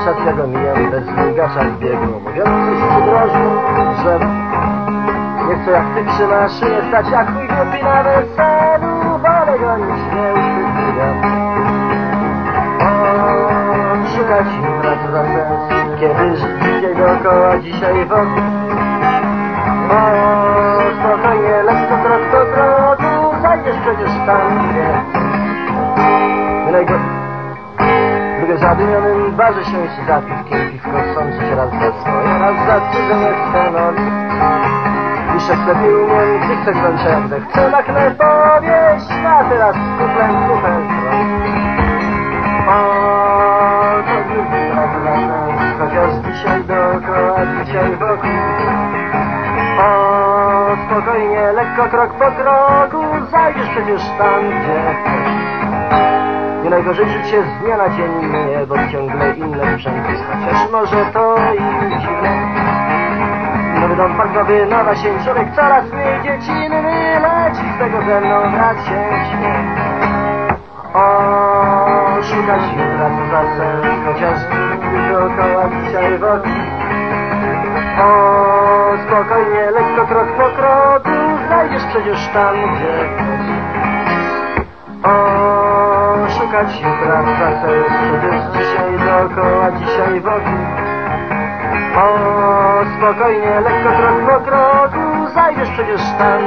wszystkiego mijam bez migacza w biegu. Mówiący z przydrożnym drzew Nie chcę jak ty trzymasz nie stać jak mój głupi na weselu Wolę go niż nie usypiam Szukać pracy za sens Kiedy życie dookoła dzisiaj wokół zadymionym barze się piwkiem Piwko sączy się raz za swoje Raz za cudze nie chcę noc Piszę sklepie umiem Gdy chcę kończę jak zechcę Na powieść A teraz kuplem kupę O, to drugi raz sens Chociaż dzisiaj dookoła Dzisiaj wokół. O, spokojnie, lekko krok po kroku Zajdziesz przecież tam, gdzie nie najgorzej żyć się z dnia na dzień nie, bo ciągle inne przepisy, chociaż może to i dziwne. Nowy dom parkowy, nowa sień, człowiek coraz mniej dzieciny leci z tego ze mną brat się śmie. O, szukać co za sens, chociaż dookoła dzisiaj wokół. O, spokojnie, lekko krok po kroku, znajdziesz przecież tam, gdzie chcesz. Szukać jutra za sens, przecież dzisiaj dookoła, dzisiaj wokół. O, spokojnie, lekko krok po kroku, zajdziesz przecież tam,